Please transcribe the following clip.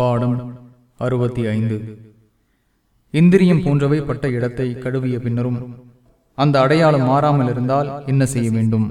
பாடம் அறுபத்தி ஐந்து. இந்திரியம் போன்றவை பட்ட இடத்தை கழுவிய பின்னரும் அந்த அடையாளம் மாறாமல் இருந்தால் என்ன செய்ய வேண்டும்?